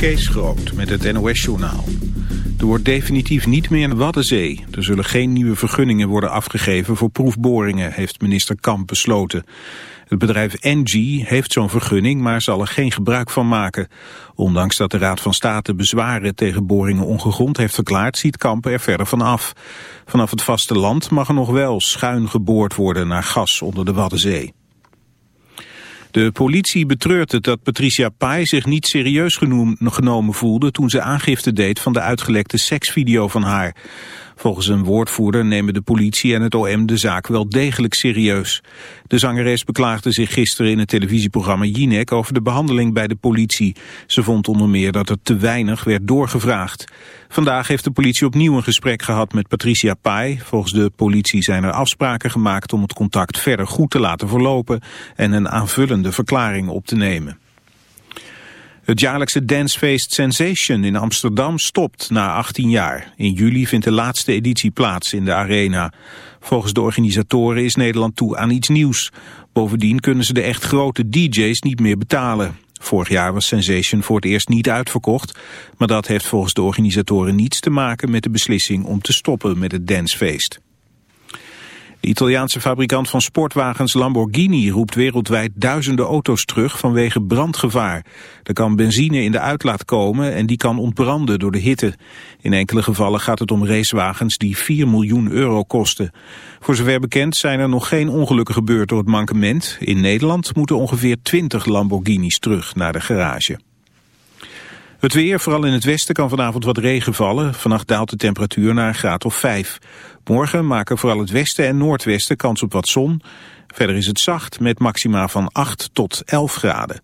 Kees Groot met het NOS-journaal. Er wordt definitief niet meer een Waddenzee. Er zullen geen nieuwe vergunningen worden afgegeven voor proefboringen, heeft minister Kamp besloten. Het bedrijf Engie heeft zo'n vergunning, maar zal er geen gebruik van maken. Ondanks dat de Raad van State bezwaren tegen boringen ongegrond heeft verklaard, ziet Kamp er verder van af. Vanaf het vasteland mag er nog wel schuin geboord worden naar gas onder de Waddenzee. De politie betreurt het dat Patricia Pai zich niet serieus genomen voelde toen ze aangifte deed van de uitgelekte seksvideo van haar. Volgens een woordvoerder nemen de politie en het OM de zaak wel degelijk serieus. De zangeres beklaagde zich gisteren in het televisieprogramma Jinek over de behandeling bij de politie. Ze vond onder meer dat er te weinig werd doorgevraagd. Vandaag heeft de politie opnieuw een gesprek gehad met Patricia Pai. Volgens de politie zijn er afspraken gemaakt om het contact verder goed te laten verlopen en een aanvullende verklaring op te nemen. Het jaarlijkse dancefeest Sensation in Amsterdam stopt na 18 jaar. In juli vindt de laatste editie plaats in de arena. Volgens de organisatoren is Nederland toe aan iets nieuws. Bovendien kunnen ze de echt grote DJ's niet meer betalen. Vorig jaar was Sensation voor het eerst niet uitverkocht, maar dat heeft volgens de organisatoren niets te maken met de beslissing om te stoppen met het dancefeest. De Italiaanse fabrikant van sportwagens Lamborghini roept wereldwijd duizenden auto's terug vanwege brandgevaar. Er kan benzine in de uitlaat komen en die kan ontbranden door de hitte. In enkele gevallen gaat het om racewagens die 4 miljoen euro kosten. Voor zover bekend zijn er nog geen ongelukken gebeurd door het mankement. In Nederland moeten ongeveer 20 Lamborghinis terug naar de garage. Het weer, vooral in het westen, kan vanavond wat regen vallen. Vannacht daalt de temperatuur naar een graad of 5. Morgen maken vooral het westen en noordwesten kans op wat zon. Verder is het zacht met maxima van 8 tot 11 graden.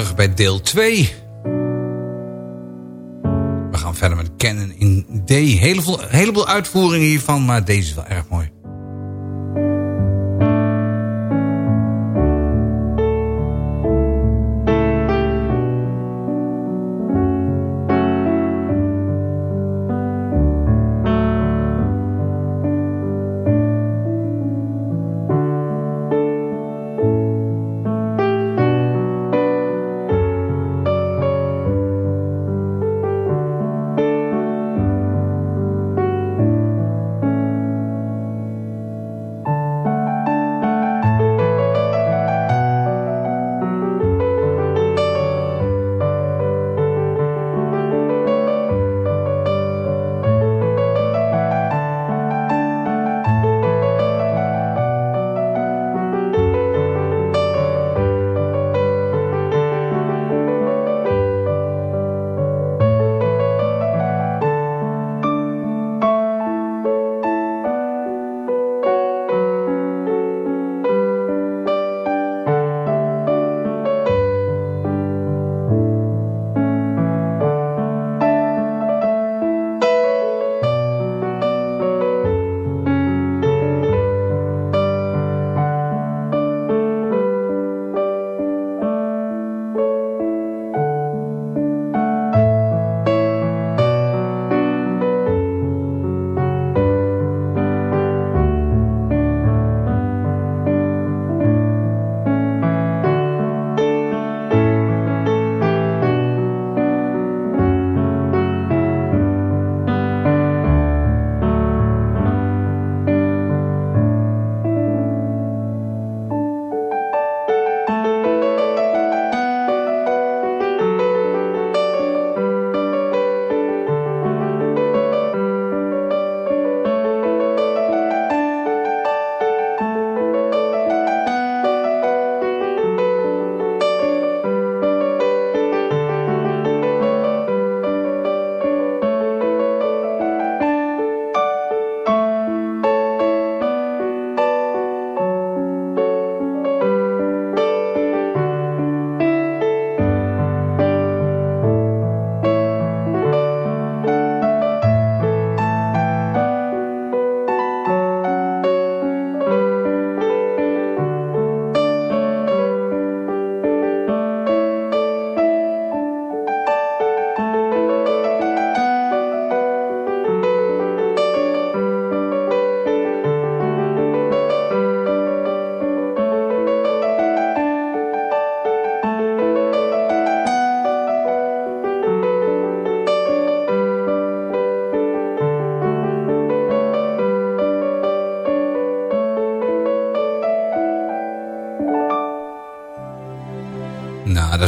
Terug bij deel 2. We gaan verder met Canon in D. Heleboel, heleboel uitvoeringen hiervan, maar deze is wel erg mooi.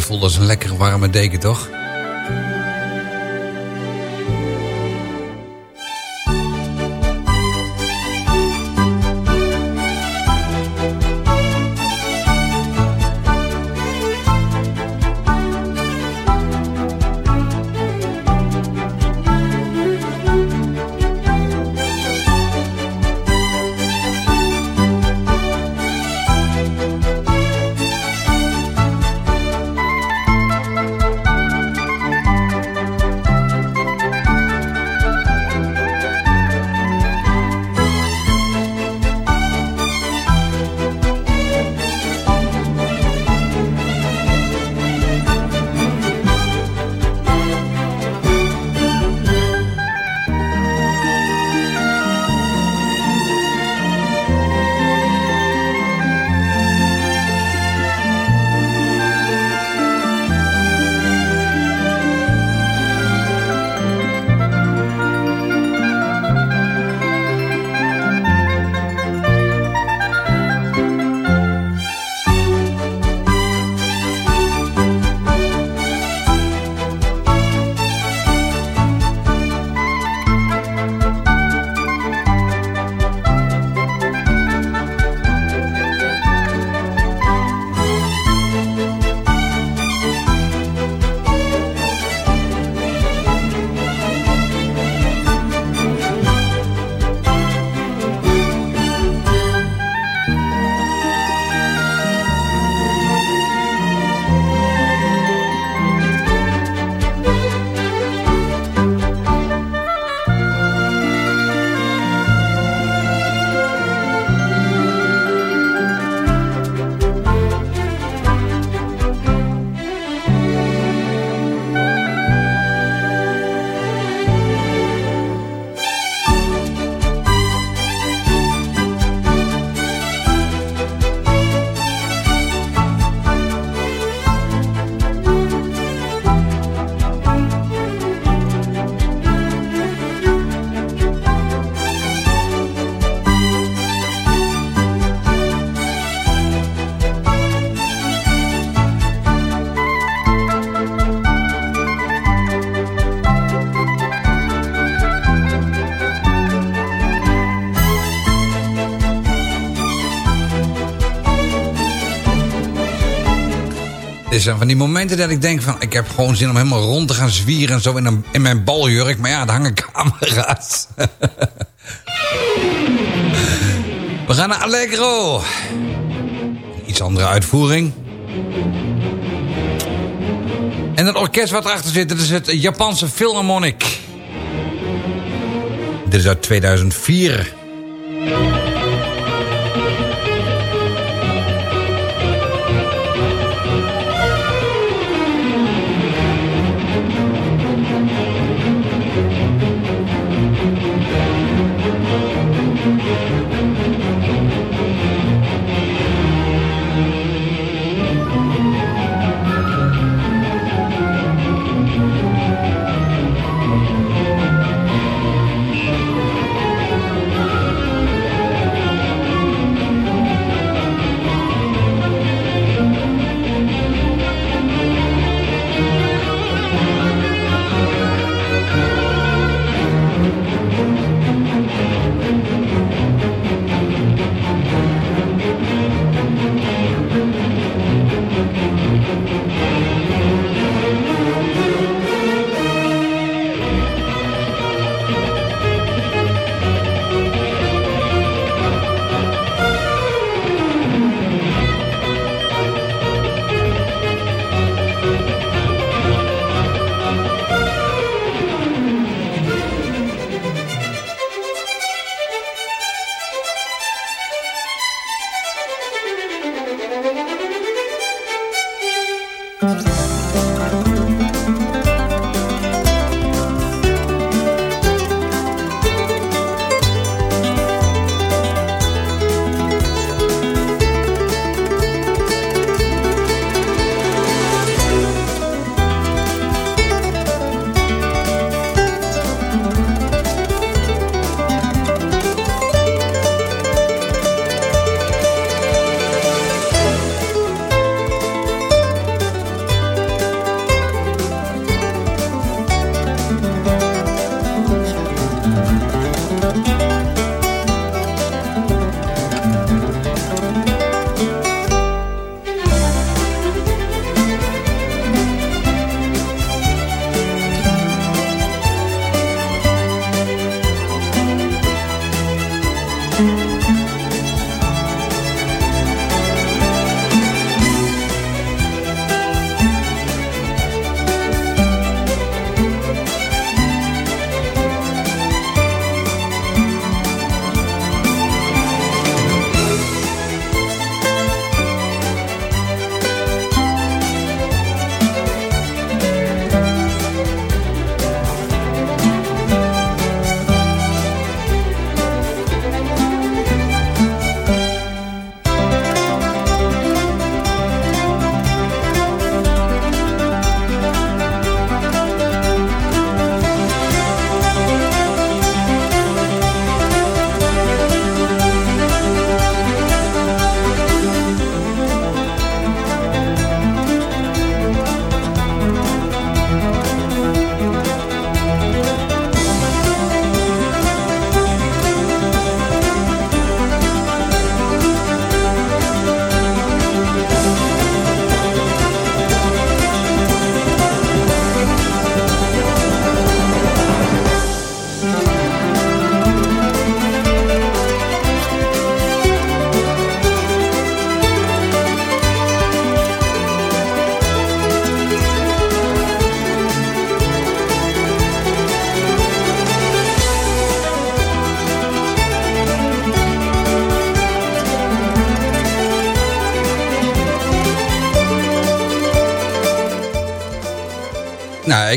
Voelt als een lekkere warme deken, toch? Zijn van die momenten dat ik denk van... ik heb gewoon zin om helemaal rond te gaan zwieren... en zo in, een, in mijn baljurk. Maar ja, er hangen camera's. We gaan naar Allegro. Iets andere uitvoering. En het orkest wat erachter zit, dat is het Japanse Philharmonic. Dit is uit 2004.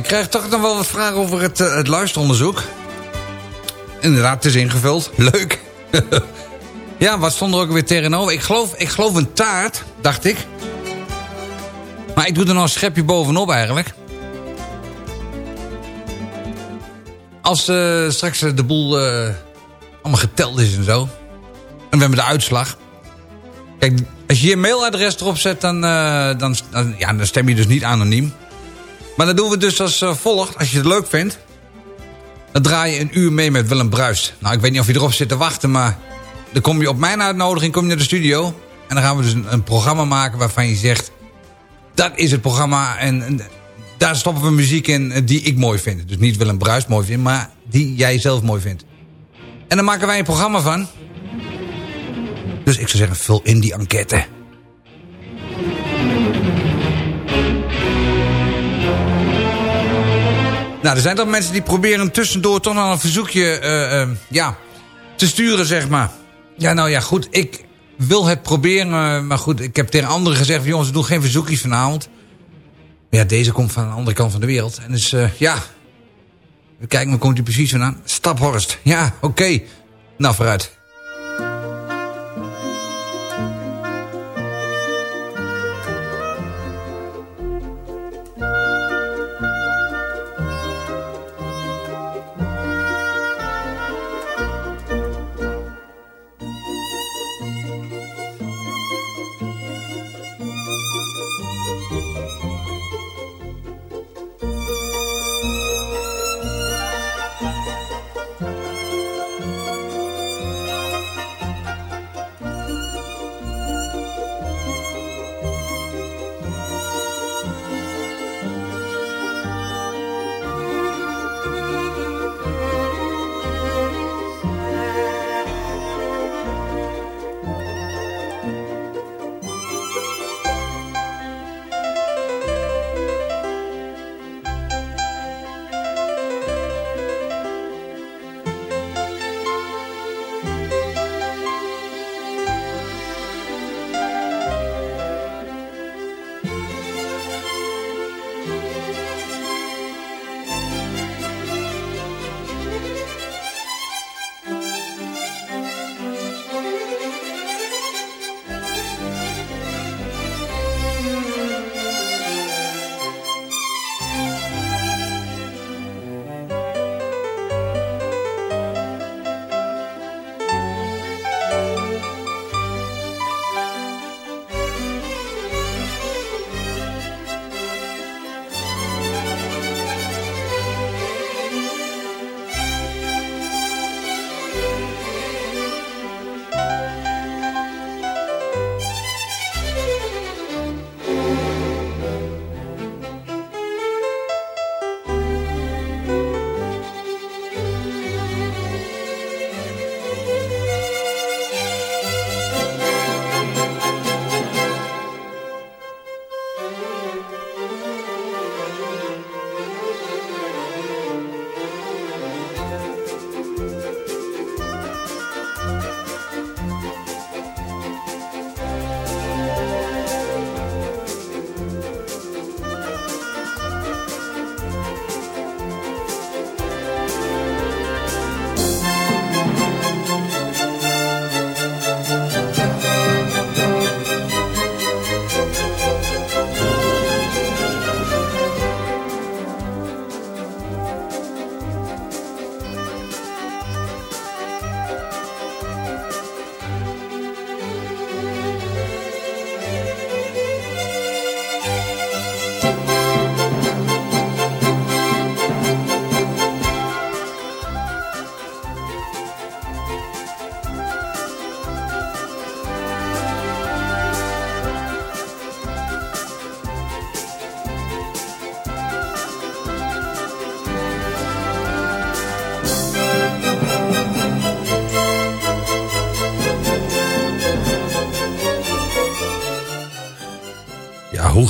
Krijg toch nog wel wat vragen over het, uh, het luisteronderzoek. Inderdaad, het is ingevuld. Leuk. ja, wat stond er ook weer tegenover? Ik geloof, ik geloof een taart, dacht ik. Maar ik doe er nog een schepje bovenop eigenlijk. Als uh, straks de boel allemaal geteld is en zo. En we hebben de uitslag. Kijk, als je je mailadres erop zet, dan, dan, dan, ja, dan stem je dus niet anoniem. Maar dan doen we dus als volgt. Als je het leuk vindt, dan draai je een uur mee met Willem Bruis. Nou, ik weet niet of je erop zit te wachten, maar... dan kom je op mijn uitnodiging kom je naar de studio. En dan gaan we dus een, programma maken waarvan je zegt... dat is het programma en, daar stoppen we muziek in die ik mooi vind. Dus niet Willem Bruis mooi vindt, maar die jij zelf mooi vindt. En dan maken wij een programma van. Dus ik zou zeggen, vul in die enquête. Nou, er zijn toch mensen die proberen tussendoor toch nog een verzoekje uh, uh, ja, te sturen, zeg maar. Ja, nou ja, goed, ik wil het proberen. Maar goed, ik heb tegen anderen gezegd... jongens, we doen geen verzoekjes vanavond. Maar ja, deze komt van de andere kant van de wereld. En dus, ja... We kijken, waar komt hij precies vandaan? Staphorst. Ja, oké. Okay. Nou, vooruit.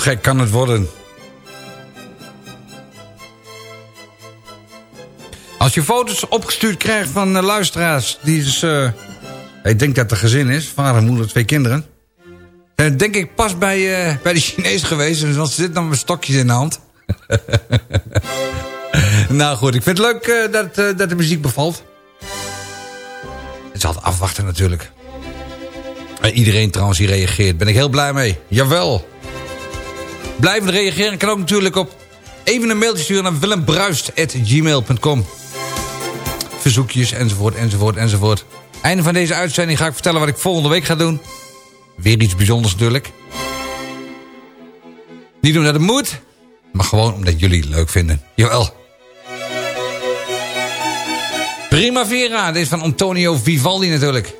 Gek kan het worden? Als je foto's opgestuurd krijgt van uh, luisteraars... die dus, uh, ik denk dat het een gezin is, vader, moeder, twee kinderen... Denk ik pas bij, bij de Chinees geweest... want ze zitten dan met stokjes in de hand. nou goed, ik vind het leuk dat, dat de muziek bevalt. Het altijd afwachten natuurlijk. En iedereen trouwens die reageert. Ben ik heel blij mee. Jawel. Blijven reageren kan ook natuurlijk op even een mailtje sturen naar willembruist.gmail.com. Verzoekjes enzovoort enzovoort enzovoort. Einde van deze uitzending ga ik vertellen wat ik volgende week ga doen. Weer iets bijzonders natuurlijk. Niet omdat het moet, maar gewoon omdat jullie het leuk vinden. Jawel. Primavera, dit is van Antonio Vivaldi natuurlijk.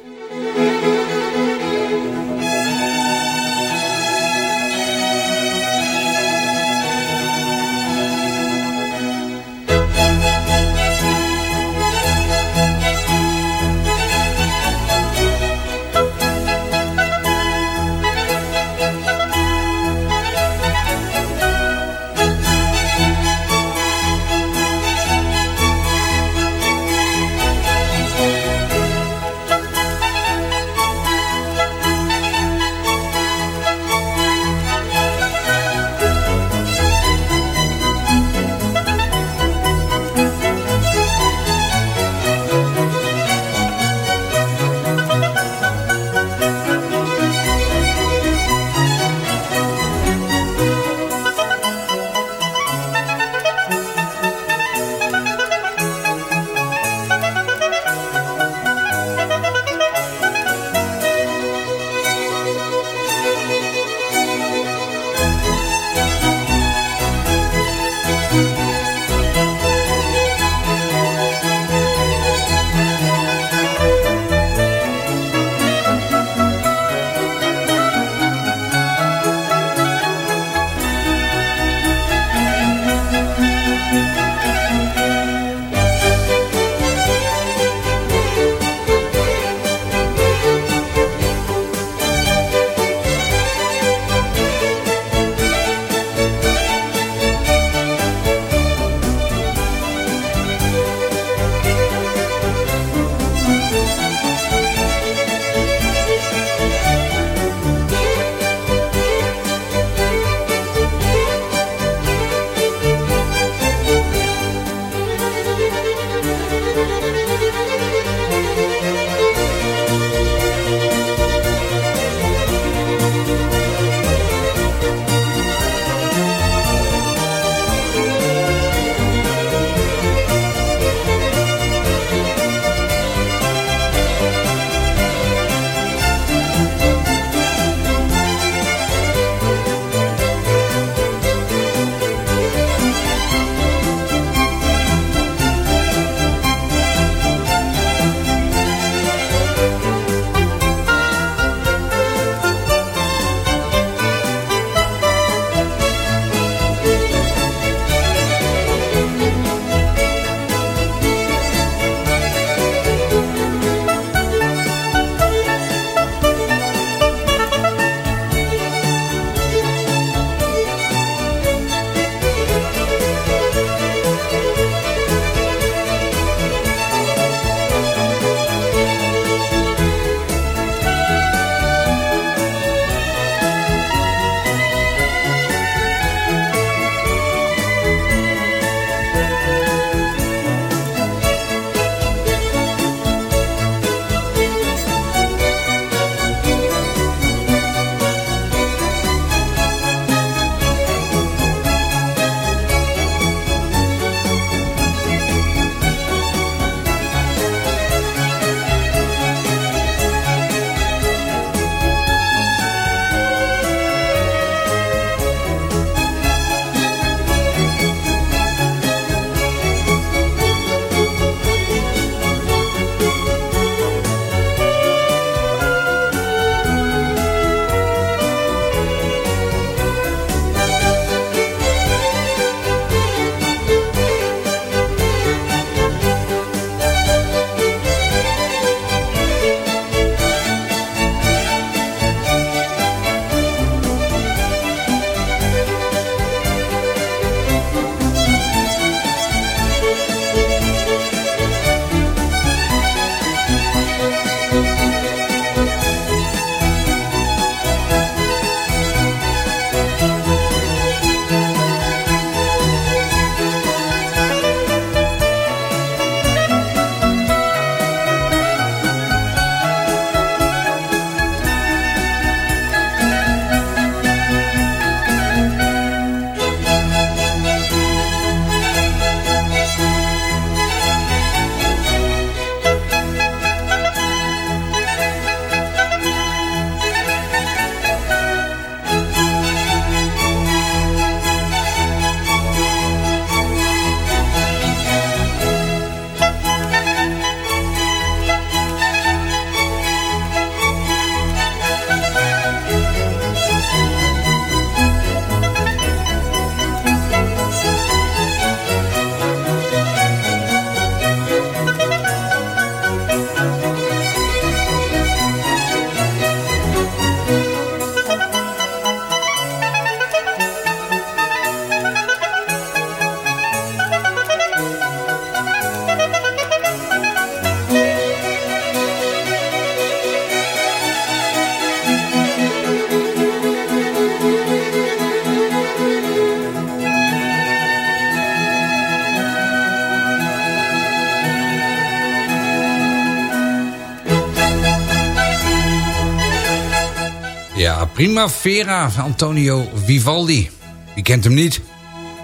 Ja, prima Vera van Antonio Vivaldi. Wie kent hem niet?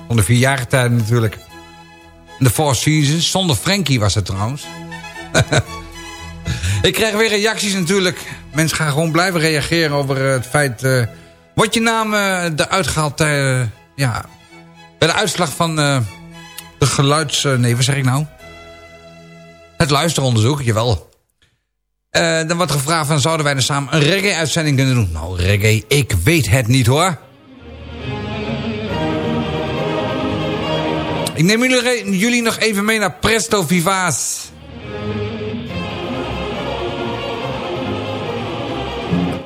Van de vierjarige natuurlijk. De Four Seasons. Zonder Frankie was het trouwens. Ik krijg weer reacties natuurlijk. Mensen gaan gewoon blijven reageren over het feit... Uh, je naam uh, eruit gehaald... Ja, bij de uitslag van de geluids... nee, wat zeg ik nou? Het luisteronderzoek, jawel. Uh, dan wordt gevraagd van zouden wij dan samen een reggae-uitzending kunnen doen? Nou, reggae, ik weet het niet hoor. Ik neem jullie, jullie nog even mee naar Presto Vivace.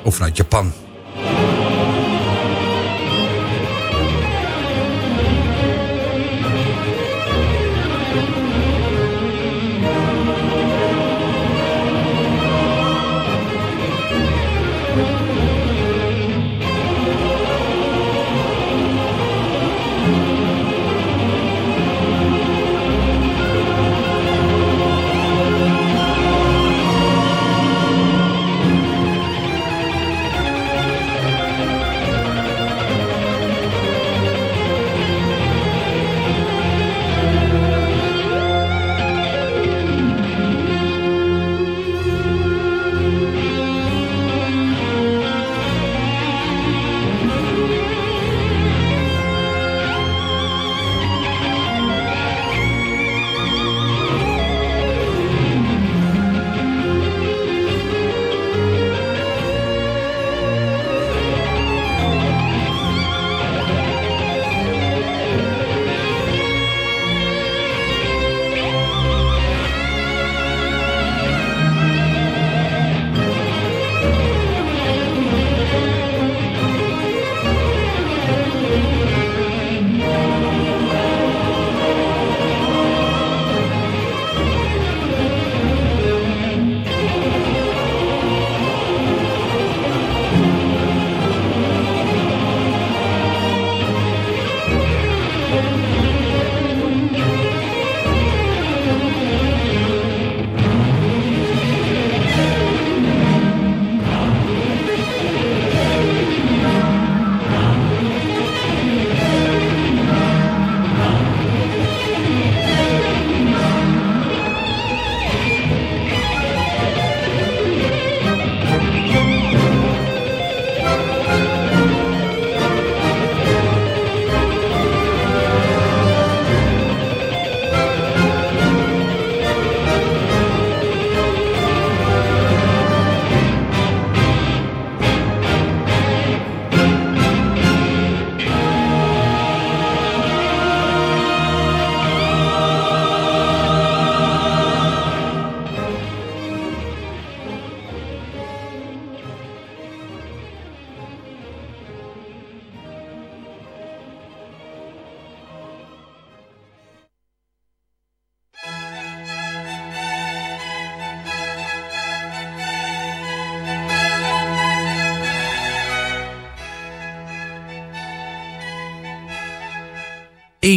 Of naar Japan.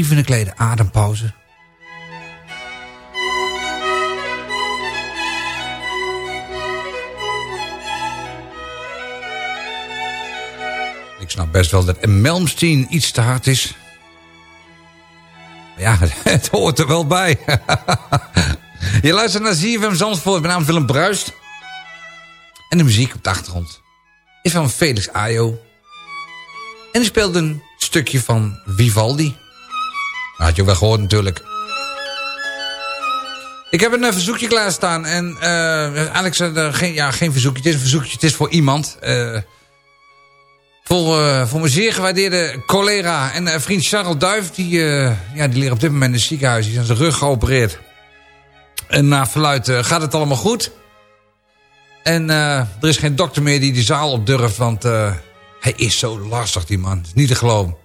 Even een kleine adempauze. Ik snap best wel dat Melmsteen iets te hard is. Ja, het hoort er wel bij. Je luistert naar ZFM Zandvoort. Mijn naam Willem Bruist. En de muziek op de achtergrond is van Felix Ayo. En die speelt een stukje van Vivaldi. Had je wel gehoord natuurlijk. Ik heb een uh, verzoekje klaarstaan. En uh, Alex, uh, geen, ja, geen verzoekje. Het is een verzoekje. Het is voor iemand. voor, voor mijn zeer gewaardeerde collega en vriend Charles Duif. Die, ja, die ligt op dit moment in het ziekenhuis. Die is aan zijn rug geopereerd. En na verluid gaat het allemaal goed. En er is geen dokter meer die die zaal op durft. Want hij is zo lastig, die man. Niet te geloven.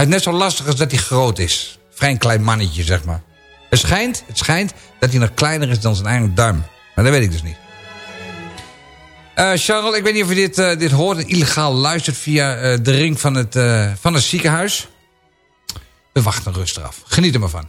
Hij is net zo lastig als dat hij groot is. Vrij klein mannetje, zeg maar. Het schijnt, het schijnt dat hij nog kleiner is dan zijn eigen duim. Maar dat weet ik dus niet. Uh, Charles, ik weet niet of je dit, uh, dit hoort en illegaal luistert via uh, de ring van het, van het ziekenhuis. We wachten rustig af. Geniet er maar van.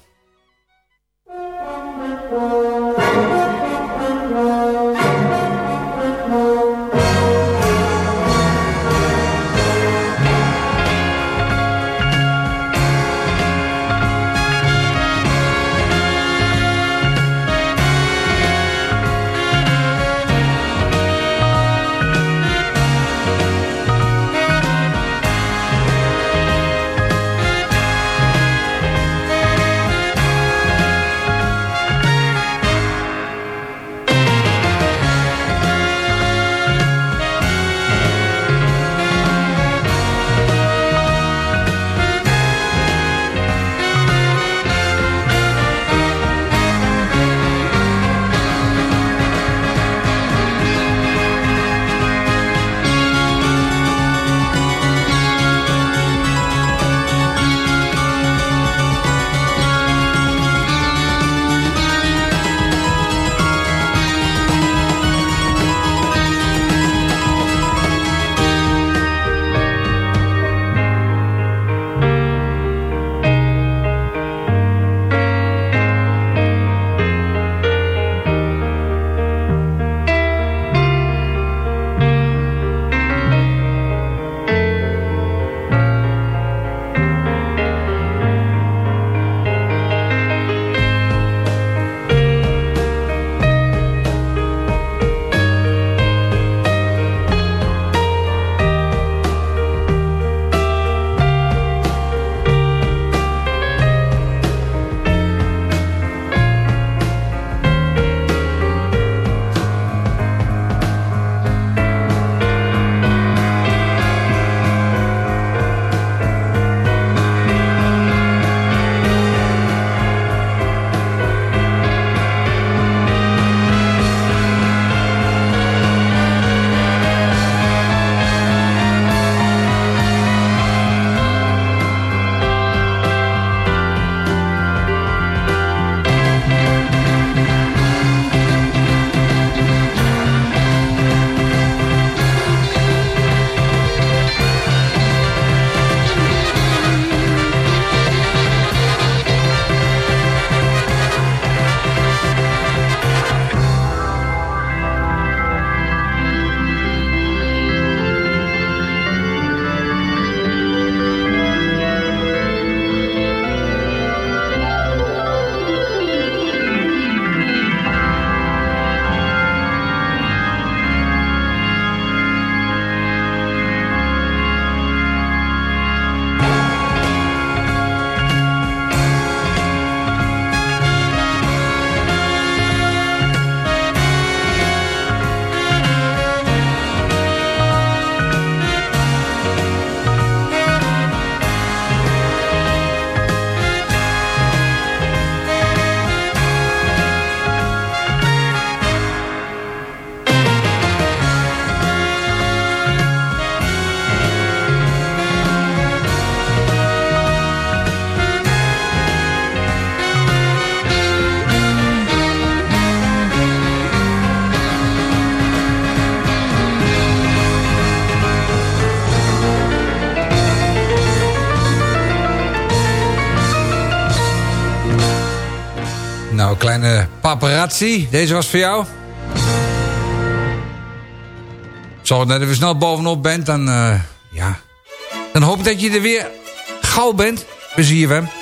Deze was voor jou. Dat je er snel bovenop bent, dan... Uh, ja... Dan hoop ik dat je er weer gauw bent. Plezier hem.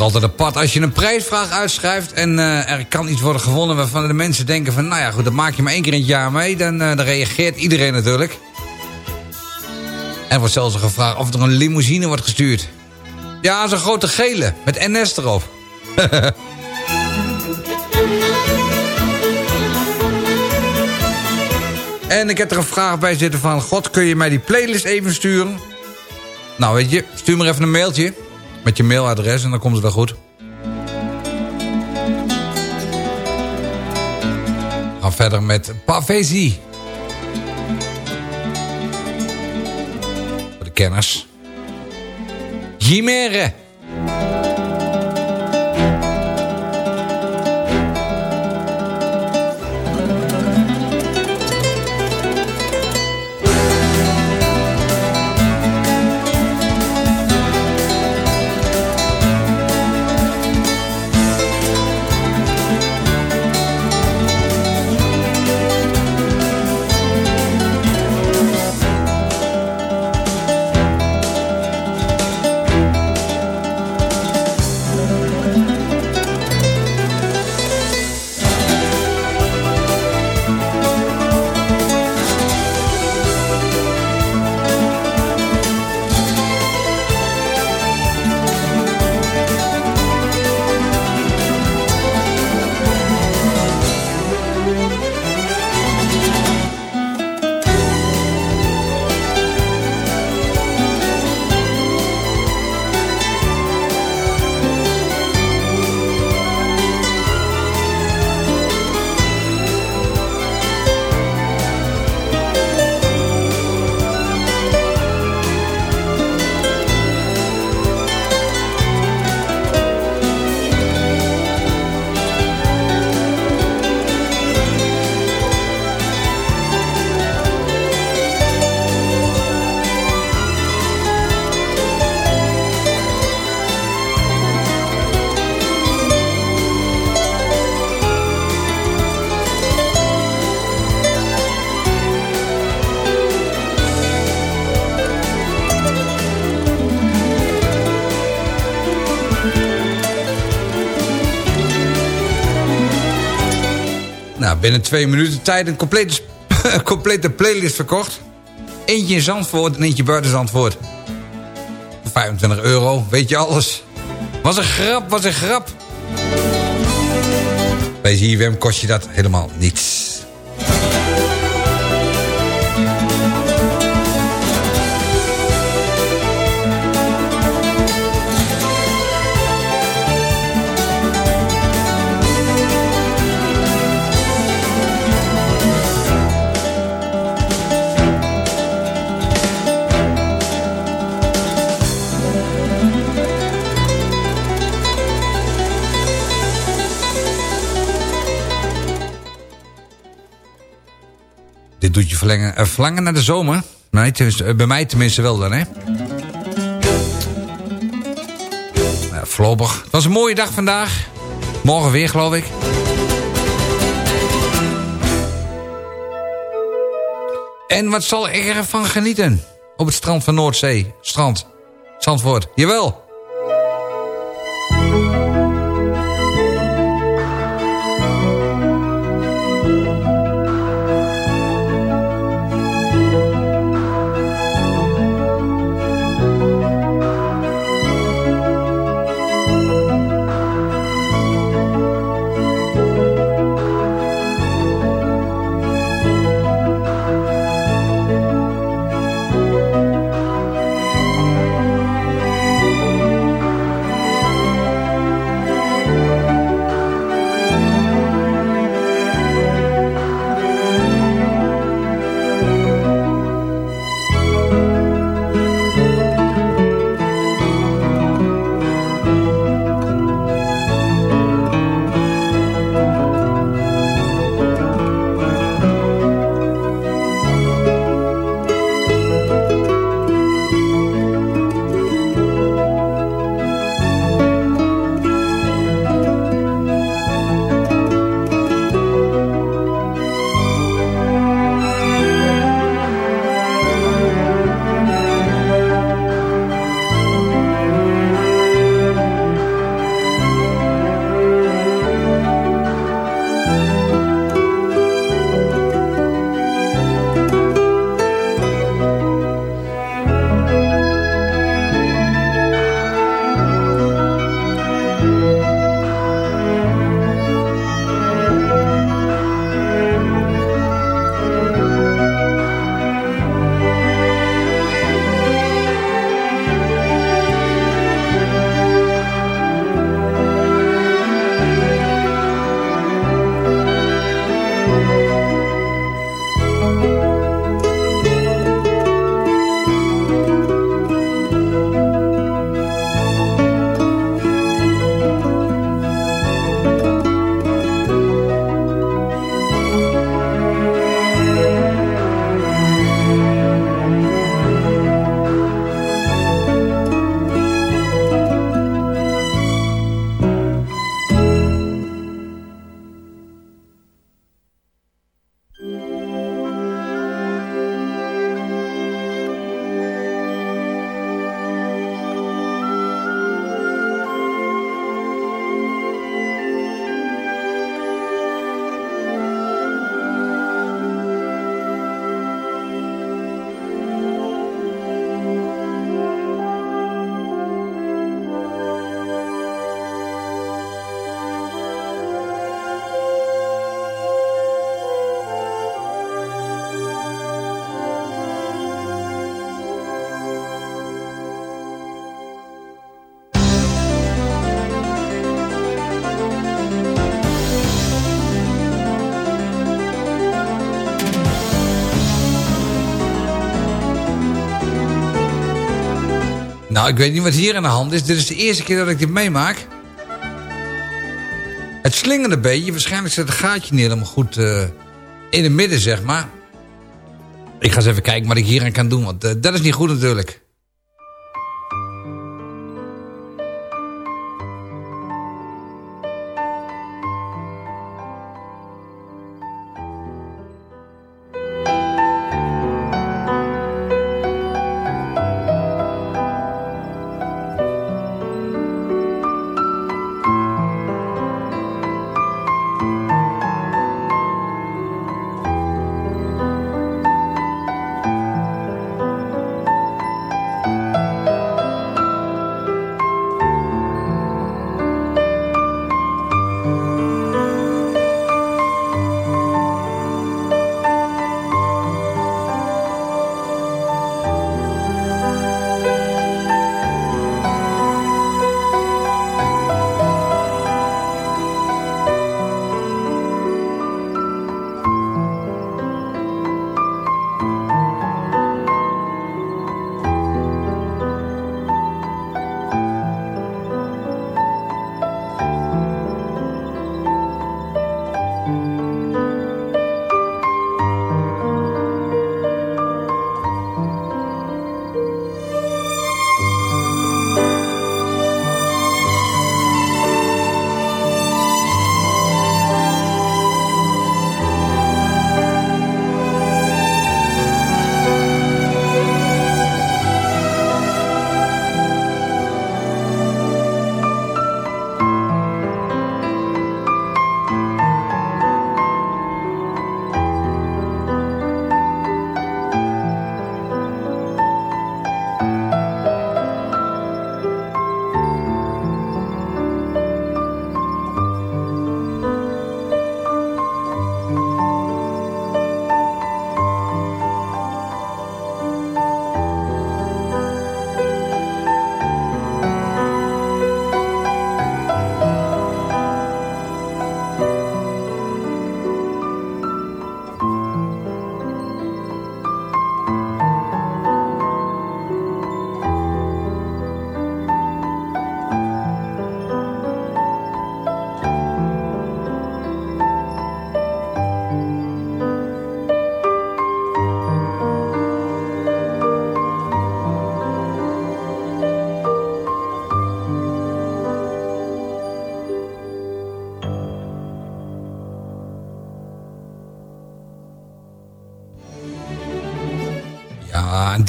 Altijd apart. Als je een prijsvraag uitschrijft en uh, er kan iets worden gewonnen... waarvan de mensen denken van... nou ja, goed, dat maak je maar één keer in het jaar mee... dan, uh, dan reageert iedereen natuurlijk. En wordt zelfs gevraagd of er een limousine wordt gestuurd. Ja, zo'n grote gele, met NS erop. en ik heb er een vraag bij zitten van... God, kun je mij die playlist even sturen? Nou, weet je, stuur me even een mailtje... Met je mailadres en dan komt het wel goed. We gaan verder met Pavesi. Voor de kenners. Jimere. Binnen twee minuten tijd een complete, complete playlist verkocht. Eentje in Zandvoort en eentje buiten Zandvoort. 25 euro, weet je alles. Was een grap, was een grap. Bij ZFM kost je dat helemaal niets. Doet je verlengen, uh, verlangen naar de zomer. Nee, uh, bij mij tenminste wel dan, hè. Nou, voorlopig. Het was een mooie dag vandaag. Morgen weer, geloof ik. En wat zal ik ervan genieten? Op het strand van Noordzee. Strand. Zandvoort. Jawel. Nou, ik weet niet wat hier aan de hand is. Dit is de eerste keer dat ik dit meemaak. Het slingerde een beetje. Waarschijnlijk zit het gaatje niet helemaal goed uh, in het midden, zeg maar. Ik ga eens even kijken wat ik hier aan kan doen. Want uh, dat is niet goed natuurlijk.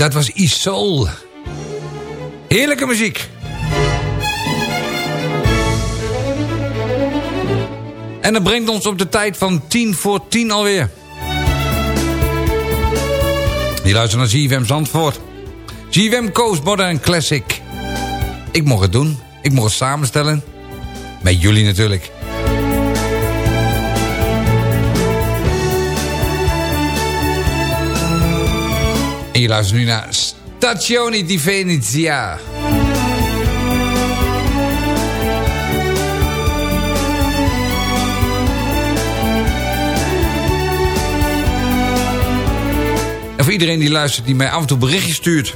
Dat was Isol. Heerlijke muziek. En dat brengt ons op de tijd van 10 voor 10 alweer. Je luistert naar ZFM Zandvoort. ZFM Coast Modern Classic. Ik mocht het doen. Ik mocht het samenstellen. Met jullie natuurlijk. En je luistert nu naar Stazioni di Venezia. En voor iedereen die luistert, die mij af en toe berichtjes stuurt...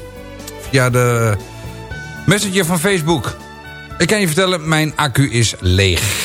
via de messenger van Facebook... ik kan je vertellen, mijn accu is leeg.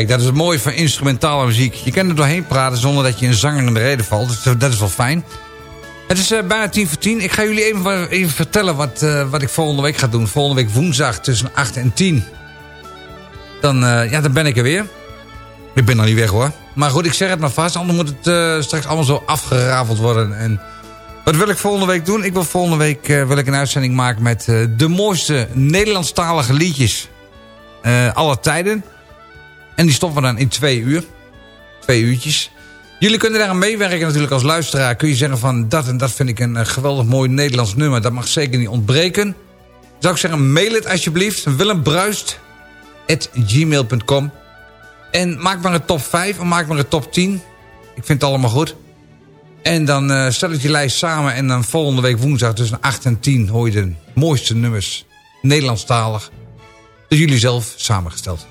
Kijk, dat is het mooie van instrumentale muziek. Je kan er doorheen praten zonder dat je een zanger in de reden valt. Dat is wel fijn. Het is uh, bijna tien voor tien. Ik ga jullie even, even vertellen wat, uh, wat ik volgende week ga doen. Volgende week woensdag tussen 8 en 10. Dan, uh, ja, dan ben ik er weer. Ik ben nog niet weg hoor. Maar goed, ik zeg het maar vast. Anders moet het straks allemaal zo afgerafeld worden. En wat wil ik volgende week doen? Ik wil volgende week wil ik een uitzending maken met de mooiste Nederlandstalige liedjes. aller tijden. En die stoppen we dan in twee uur. Twee uurtjes. Jullie kunnen daar aan meewerken natuurlijk als luisteraar. Kun je zeggen van dat en dat vind ik een geweldig mooi Nederlands nummer. Dat mag zeker niet ontbreken. Zou ik zeggen mail het alsjeblieft. Willembruist.gmail.com En maak maar een top 5 of maak maar een top 10. Ik vind het allemaal goed. En dan uh, stel ik je lijst samen. En dan volgende week woensdag tussen 8 en 10 hoor je de mooiste nummers. Nederlandstalig. Dus jullie zelf samengesteld.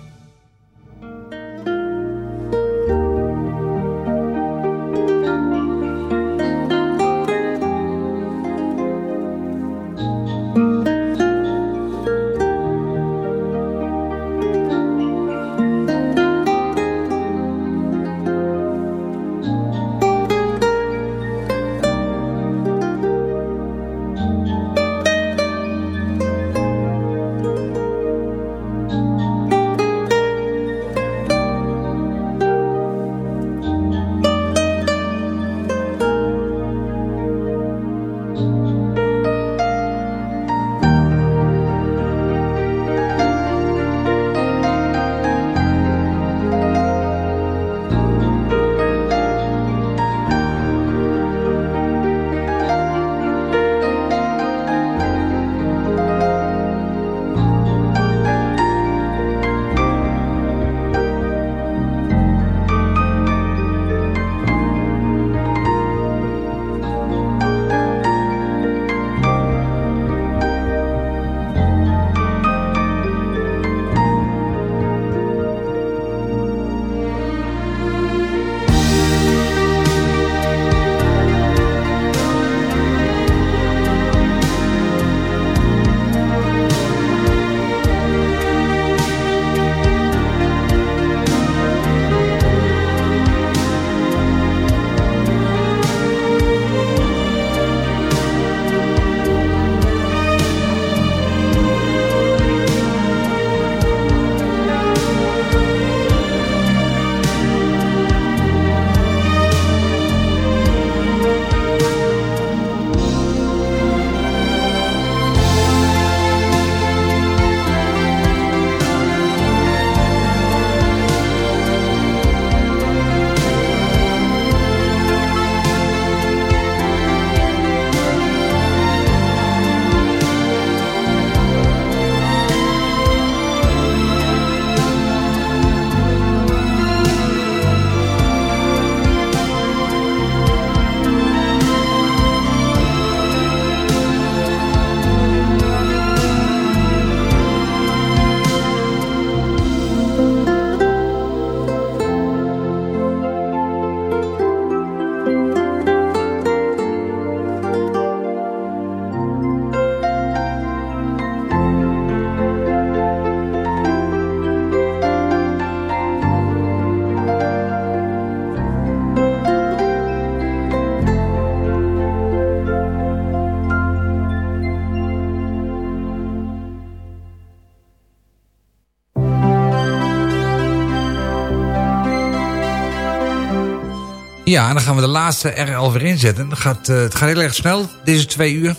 Ja, en dan gaan we de laatste er alweer inzetten. Gaat, uh, het gaat heel erg snel, deze twee uur.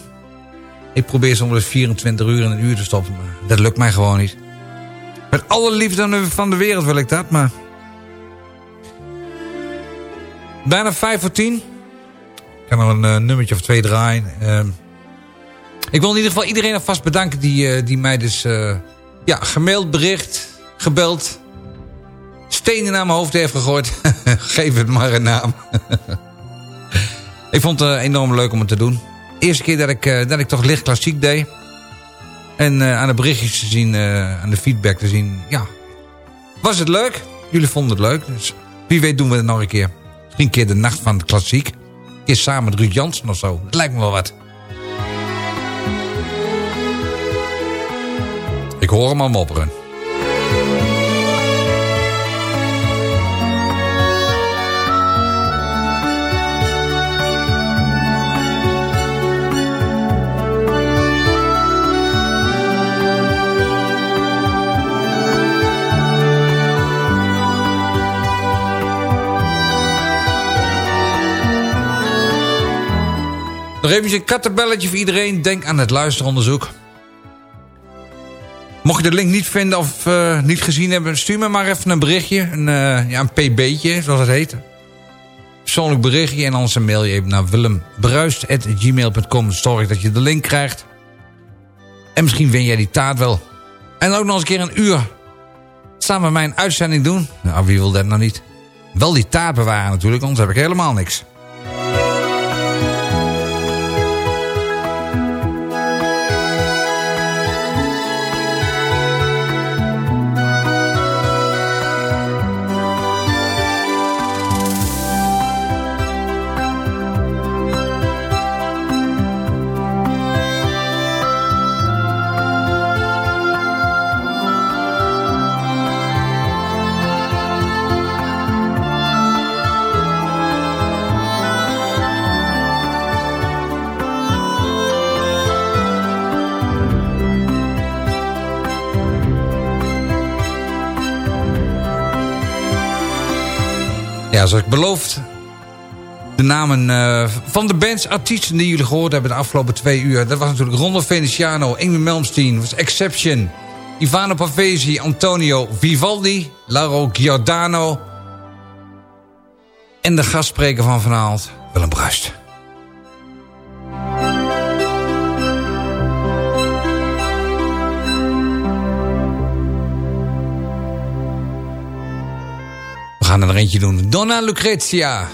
Ik probeer soms 24 uur in een uur te stoppen, maar dat lukt mij gewoon niet. Met alle liefde van de wereld wil ik dat, maar... Bijna 5 voor 10. Ik kan nog een uh, nummertje of twee draaien. Uh, ik wil in ieder geval iedereen alvast bedanken die, uh, die mij dus... ja, gemaild, bericht, gebeld... stenen naar mijn hoofd heeft gegooid. Geef het maar een naam. ik vond het enorm leuk om het te doen. Eerste keer dat ik, dat ik toch licht klassiek deed. En aan de berichtjes te zien, aan de feedback te zien... Ja, was het leuk? Jullie vonden het leuk. Dus wie weet doen we het nog een keer. Een keer de nacht van de klassiek. Een keer samen met Ruud Jansen of zo. Dat lijkt me wel wat. Ik hoor hem al mopperen. Nog even een kattenbelletje voor iedereen. Denk aan het luisteronderzoek. Mocht je de link niet vinden of uh, niet gezien hebben... stuur me maar even een berichtje. Een, uh, ja, een pb'tje, zoals het heet. Persoonlijk berichtje en anders een mail je even naar willembruist.gmail.com. Zorg dat je de link krijgt. En misschien win jij die taart wel. En ook nog eens een keer een uur samen met uitzending doen. Nou, wie wil dat nou niet? Wel die taart bewaren natuurlijk, anders heb ik helemaal niks. Ja, zoals ik beloofd. De namen uh, van de bands, artiesten die jullie gehoord hebben de afgelopen twee uur. Dat was natuurlijk Rondo Venetiano, Ingrid Melmsteen, was Exception. Ivano Pavesi, Antonio Vivaldi, Lauro Giordano. En de gastspreker van vanavond, Willem Bruist. Gaan er eentje doen. Donna Lucrezia.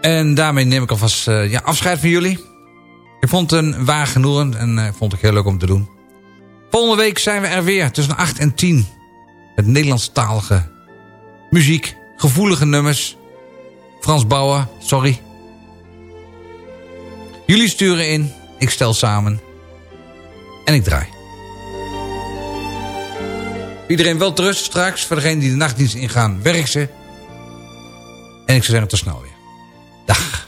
En daarmee neem ik alvast uh, ja, afscheid van jullie. Ik vond het een waar genoegen en uh, vond het heel leuk om te doen. Volgende week zijn we er weer tussen 8 en 10. Het Nederlandstalige muziek, gevoelige nummers. Frans Bauer, sorry. Jullie sturen in, ik stel samen en ik draai. Iedereen wel terug straks. Voor degenen die de nachtdienst ingaan, werk ze. En ik zou zeggen tot snel weer. Dag.